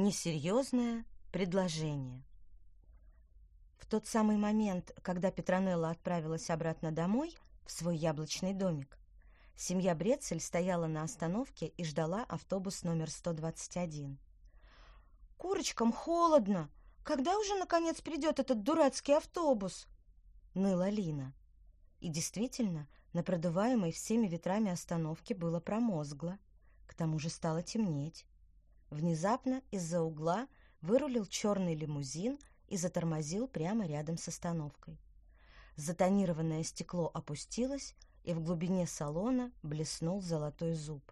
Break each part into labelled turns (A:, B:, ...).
A: Несерьезное предложение. В тот самый момент, когда Петронелла отправилась обратно домой, в свой яблочный домик, семья Брецель стояла на остановке и ждала автобус номер 121.
B: «Курочкам холодно! Когда уже, наконец, придет этот дурацкий автобус?»
A: — ныла Лина. И действительно, на продуваемой всеми ветрами остановке было промозгло. К тому же стало темнеть. Внезапно из-за угла вырулил черный лимузин и затормозил прямо рядом с остановкой. Затонированное стекло опустилось, и в глубине салона блеснул золотой зуб.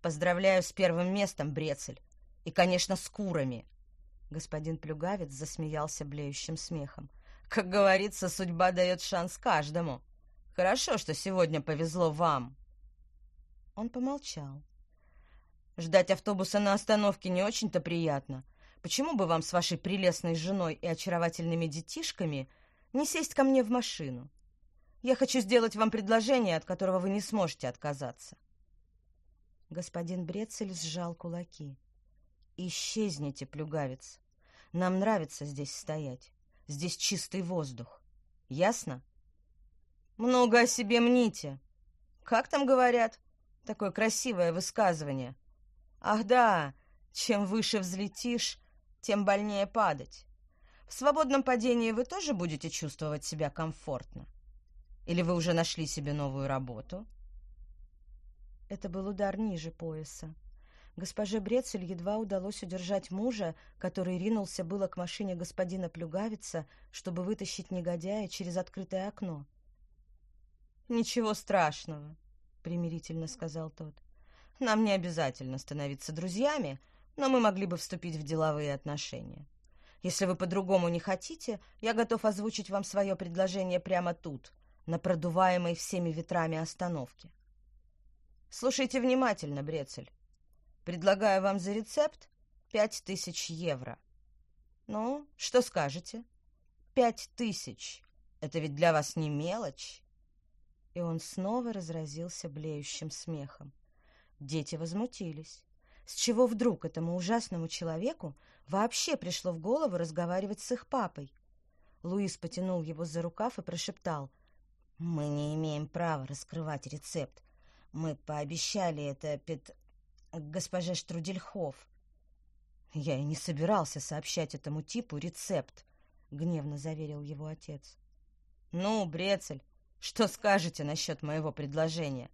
C: «Поздравляю с первым местом, Брецель! И, конечно, с курами!»
A: Господин Плюгавец засмеялся блеющим смехом.
C: «Как говорится, судьба дает шанс каждому. Хорошо, что сегодня повезло вам!»
A: Он помолчал.
C: «Ждать автобуса на остановке не очень-то приятно. Почему бы вам с вашей прелестной женой и очаровательными детишками не сесть ко мне в машину? Я хочу сделать вам предложение, от которого вы не сможете отказаться.
A: Господин Брецель сжал кулаки. Исчезните, плюгавец. Нам нравится здесь стоять. Здесь чистый воздух. Ясно?
C: Много о себе мните. Как там говорят? Такое красивое высказывание. Ах да, чем выше взлетишь, тем больнее падать. В свободном падении вы тоже будете чувствовать себя комфортно? Или вы уже нашли себе новую работу?
A: Это был удар ниже пояса. Госпоже Брецель едва удалось удержать мужа, который ринулся было к машине господина Плюгавица, чтобы вытащить негодяя через открытое окно.
C: «Ничего страшного», — примирительно сказал тот. «Нам не обязательно становиться друзьями, но мы могли бы вступить в деловые отношения. Если вы по-другому не хотите, я готов озвучить вам свое предложение прямо тут, на продуваемой всеми ветрами остановке. Слушайте внимательно, Брецель. Предлагаю вам за рецепт пять тысяч евро. Ну, что скажете? Пять тысяч. Это ведь для вас не мелочь.
A: И он снова разразился блеющим смехом. Дети возмутились. С чего вдруг этому ужасному человеку вообще пришло в голову разговаривать с их папой? Луис потянул его за рукав и прошептал. «Мы не имеем права раскрывать рецепт. Мы пообещали это Пет... госпоже Штрудельхов». «Я и не собирался сообщать этому типу рецепт», — гневно заверил его отец.
C: «Ну, Брецель, что скажете насчет моего предложения?»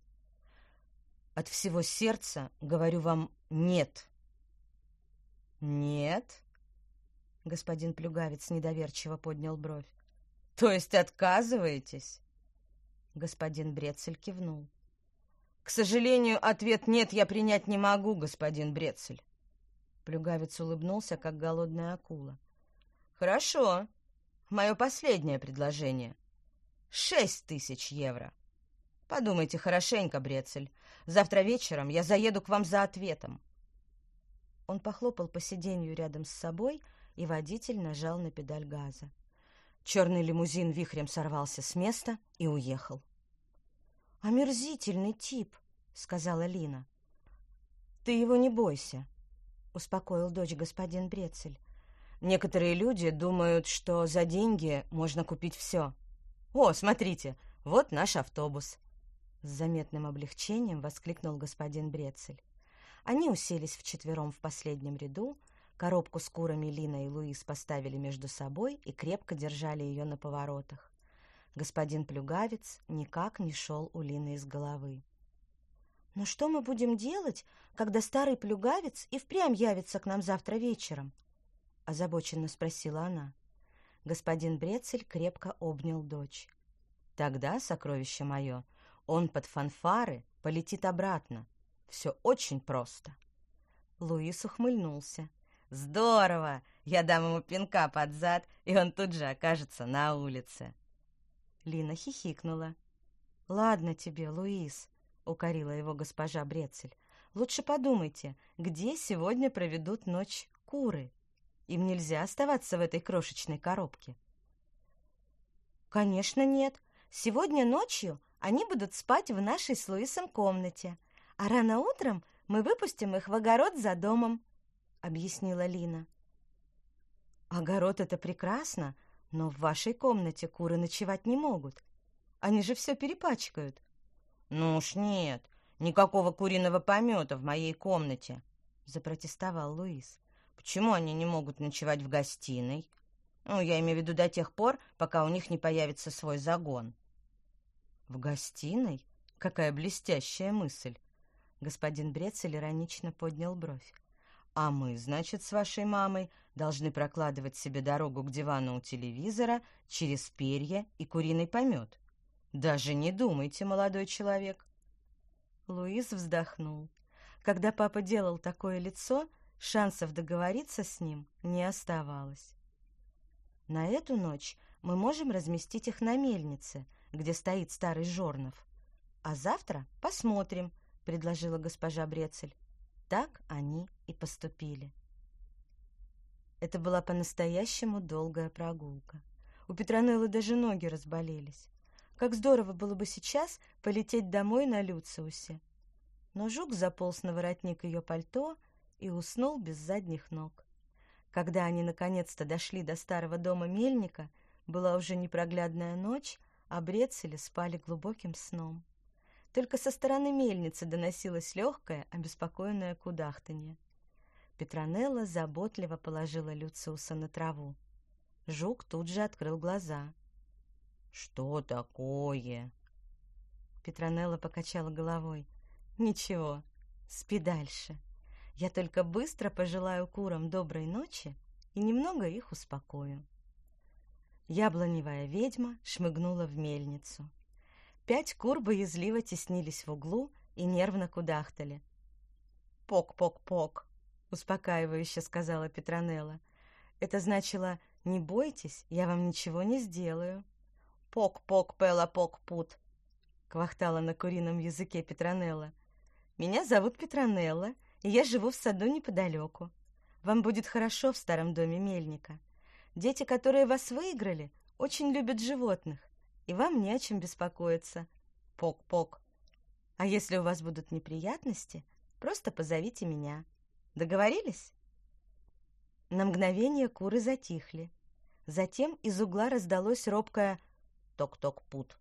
A: От всего сердца говорю вам «нет».
C: «Нет?»
A: Господин Плюгавец недоверчиво поднял бровь.
C: «То есть отказываетесь?»
A: Господин Брецель кивнул.
C: «К сожалению, ответ «нет» я принять не могу, господин Брецель».
A: Плюгавец улыбнулся, как голодная акула.
C: «Хорошо. Мое последнее предложение. Шесть тысяч евро. Подумайте хорошенько, Брецель. Завтра вечером я заеду к вам за ответом.
A: Он похлопал по сиденью рядом с собой, и водитель нажал на педаль газа. Черный лимузин вихрем сорвался с места и уехал. «Омерзительный тип», — сказала Лина. «Ты его не бойся», — успокоил дочь господин Брецель. «Некоторые люди думают, что за деньги можно купить все. О, смотрите, вот наш автобус». С заметным облегчением воскликнул господин Брецель. Они уселись вчетвером в последнем ряду, коробку с курами Лина и Луис поставили между собой и крепко держали ее на поворотах. Господин Плюгавец никак не шел у Лины из головы. «Но что мы будем делать, когда старый Плюгавец и впрямь явится к нам завтра вечером?» — озабоченно спросила она. Господин Брецель крепко обнял дочь. «Тогда, сокровище мое, — он под фанфары полетит обратно. Все очень просто. Луис ухмыльнулся.
C: «Здорово! Я дам ему пинка под зад, и он тут же окажется на улице!»
A: Лина хихикнула. «Ладно тебе, Луис», — укорила его госпожа Брецель. «Лучше подумайте, где сегодня проведут ночь куры? Им нельзя оставаться в этой крошечной коробке».
B: «Конечно нет. Сегодня ночью они будут спать в нашей с Луисом комнате, а рано утром мы выпустим их в огород за домом»,
A: объяснила Лина. Огород — это прекрасно, но в вашей комнате куры ночевать не могут. Они же все перепачкают.
C: Ну уж нет, никакого куриного помета в моей комнате, запротестовал Луис. Почему они не могут ночевать в гостиной? Ну, я имею в виду до тех пор, пока у них не появится свой загон.
A: В гостиной? Какая блестящая мысль. Господин Брецель иронично поднял бровь. А мы, значит, с вашей мамой должны прокладывать себе дорогу к дивану у телевизора через перья и куриный помет. Даже не думайте, молодой человек. Луис вздохнул. Когда папа делал такое лицо, шансов договориться с ним не оставалось. На эту ночь мы можем разместить их на мельнице, где стоит старый жорнов. А завтра посмотрим, предложила госпожа Брецель. Так они и поступили. Это была по-настоящему долгая прогулка. У Петронеллы даже ноги разболелись. Как здорово было бы сейчас полететь домой на Люциусе. Но жук заполз на воротник ее пальто и уснул без задних ног. Когда они наконец-то дошли до старого дома мельника, была уже непроглядная ночь, а брецели спали глубоким сном. Только со стороны мельницы доносилось легкое, обеспокоенное кудахтанье. Петронелла заботливо положила Люциуса на траву. Жук тут же открыл глаза.
C: «Что такое?»
A: Петронелла покачала головой. «Ничего, спи дальше. Я только быстро пожелаю курам доброй ночи и немного их успокою». Яблоневая ведьма шмыгнула в мельницу. Пять кур боязливо теснились в углу и нервно кудахтали.
C: «Пок-пок-пок», —
A: успокаивающе сказала Петронелла. Это значило «Не бойтесь, я вам ничего не сделаю».
C: «Пок-пок-пела-пок-пут», —
A: квахтала на курином языке Петронелла. «Меня зовут Петронелла, и я живу в саду неподалеку. Вам будет хорошо в старом доме мельника. Дети, которые вас выиграли, очень любят животных и вам не о чем беспокоиться. Пок-пок. А если у вас будут неприятности, просто позовите меня. Договорились? На мгновение куры затихли. Затем из угла раздалось робкое «ток-ток-пут».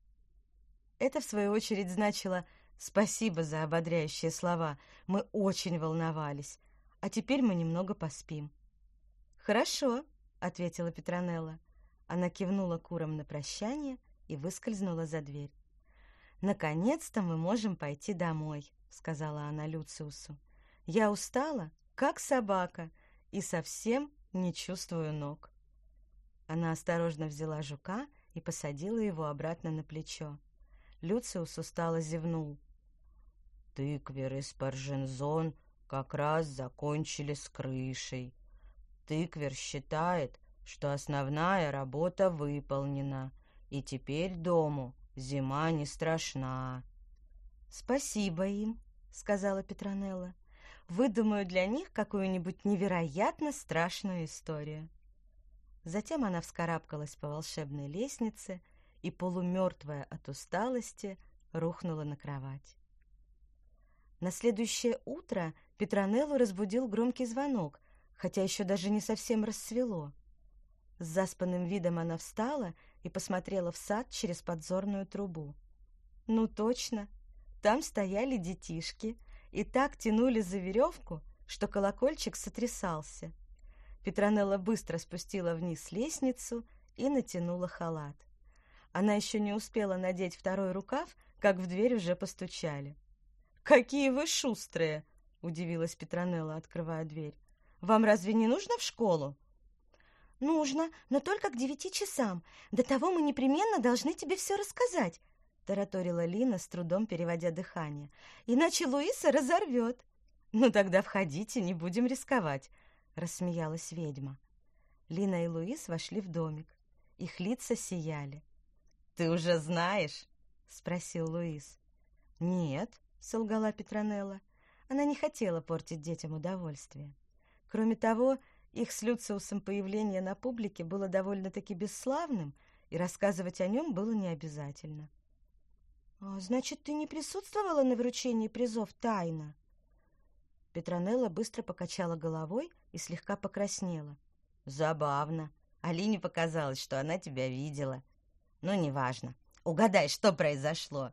A: Это, в свою очередь, значило «спасибо за ободряющие слова, мы очень волновались, а теперь мы немного поспим». «Хорошо», — ответила Петронелла. Она кивнула курам на прощание и выскользнула за дверь. «Наконец-то мы можем пойти домой», — сказала она Люциусу. «Я устала, как собака, и совсем не чувствую ног». Она осторожно взяла жука и посадила его обратно на плечо. Люциус устало зевнул.
C: «Тыквер и спаржензон как раз закончили с крышей. Тыквер считает, что основная работа выполнена, и теперь дому зима не страшна.
A: Спасибо им, сказала Петронелла. Выдумаю для них какую-нибудь невероятно страшную историю. Затем она вскарабкалась по волшебной лестнице и, полумертвая от усталости, рухнула на кровать. На следующее утро Петронеллу разбудил громкий звонок, хотя еще даже не совсем рассвело. С заспанным видом она встала и посмотрела в сад через подзорную трубу. Ну точно, там стояли детишки и так тянули за веревку, что колокольчик сотрясался. Петронелла быстро спустила вниз лестницу и натянула халат. Она еще не успела надеть второй рукав, как в дверь уже постучали. «Какие вы шустрые!» — удивилась Петронелла, открывая дверь. «Вам разве не нужно в школу?»
B: «Нужно, но только к девяти часам. До того мы непременно должны тебе все рассказать», — тараторила Лина, с трудом переводя дыхание. «Иначе Луиса разорвет».
A: «Ну тогда входите, не будем рисковать», — рассмеялась ведьма. Лина и Луис вошли в домик. Их лица сияли.
C: «Ты уже знаешь?»
A: — спросил Луис. «Нет», — солгала Петронелла. Она не хотела портить детям удовольствие. Кроме того, их с Люциусом появление на публике было довольно-таки бесславным, и рассказывать о нем было не обязательно.
B: «А, «Значит, ты не присутствовала на вручении призов тайно?» Петронелла быстро покачала головой и слегка покраснела.
C: «Забавно. Алине показалось, что она тебя видела. Ну, неважно. Угадай, что произошло?»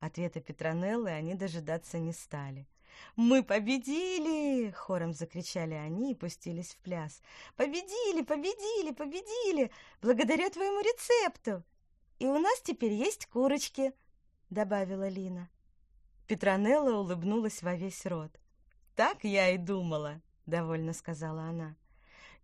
B: Ответа Петронеллы они дожидаться не стали. «Мы победили!» — хором закричали они и пустились в пляс. «Победили, победили, победили! Благодаря твоему рецепту! И у нас теперь есть курочки!» — добавила Лина. Петронелла улыбнулась во весь рот. «Так я и думала», — довольно сказала она.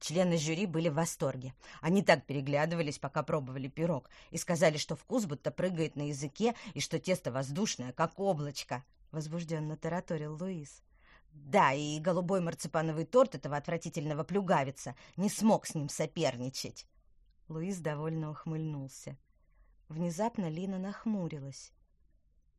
C: Члены жюри были в восторге. Они так переглядывались, пока пробовали пирог, и сказали, что вкус будто прыгает на языке и что тесто воздушное, как облачко
B: возбужденно тараторил Луис.
C: Да, и голубой марципановый торт этого отвратительного плюгавица не смог с ним соперничать.
B: Луис довольно ухмыльнулся. Внезапно Лина нахмурилась.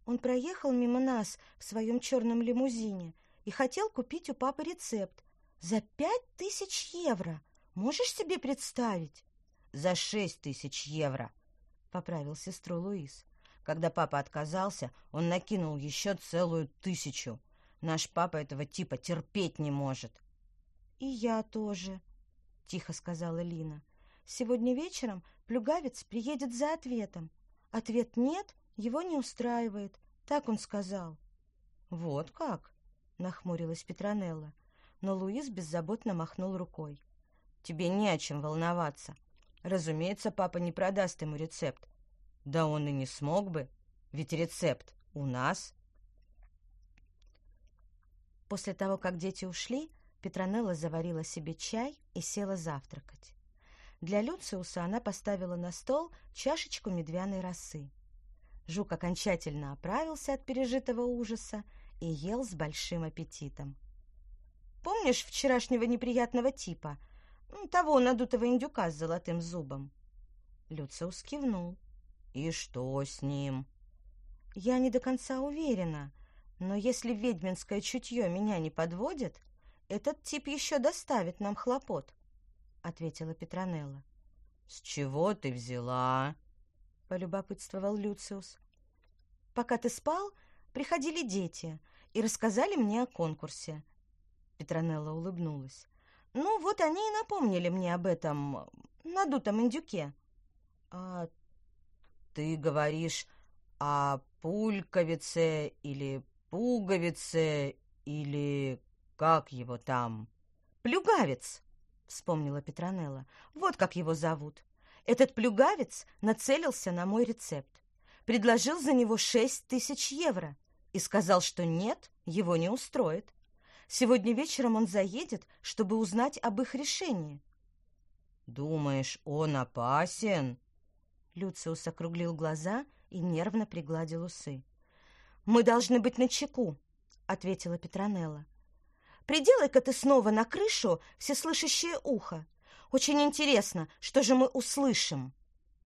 B: Он проехал мимо нас в своем черном лимузине и хотел купить у папы рецепт. За пять тысяч евро! Можешь себе представить?
C: За шесть тысяч евро, — поправил сестру Луис. Когда папа отказался, он накинул еще целую тысячу. Наш папа этого типа терпеть не может.
B: — И я тоже, — тихо сказала Лина. — Сегодня вечером Плюгавец приедет за ответом. Ответ нет, его не устраивает. Так он сказал.
C: — Вот как? — нахмурилась Петронелла. Но Луис беззаботно махнул рукой. — Тебе не о чем волноваться. Разумеется, папа не продаст ему рецепт. Да он и не смог бы, ведь рецепт у нас.
B: После того, как дети ушли, Петронелла заварила себе чай и села завтракать. Для Люциуса она поставила на стол чашечку медвяной росы. Жук окончательно оправился от пережитого ужаса и ел с большим аппетитом. «Помнишь вчерашнего неприятного типа? Того надутого индюка с золотым зубом?» Люциус кивнул.
C: «И что с ним?»
B: «Я не до конца уверена, но если ведьминское чутье меня не подводит, этот тип еще доставит нам хлопот», — ответила Петронелла.
C: «С чего ты взяла?»
B: — полюбопытствовал Люциус. «Пока ты спал, приходили дети и рассказали мне о конкурсе». Петронелла улыбнулась. «Ну, вот они и напомнили мне об этом надутом индюке».
C: «А ты говоришь о пульковице или пуговице или как его там?
B: Плюгавец, вспомнила Петронелла. Вот как его зовут. Этот плюгавец нацелился на мой рецепт. Предложил за него шесть тысяч евро и сказал, что нет, его не устроит. Сегодня вечером он заедет, чтобы узнать об их решении.
C: «Думаешь, он опасен?»
B: Люциус округлил глаза и нервно пригладил усы. «Мы должны быть начеку», — ответила Петронелла. «Приделай-ка ты снова на крышу всеслышащее ухо. Очень интересно, что же мы услышим».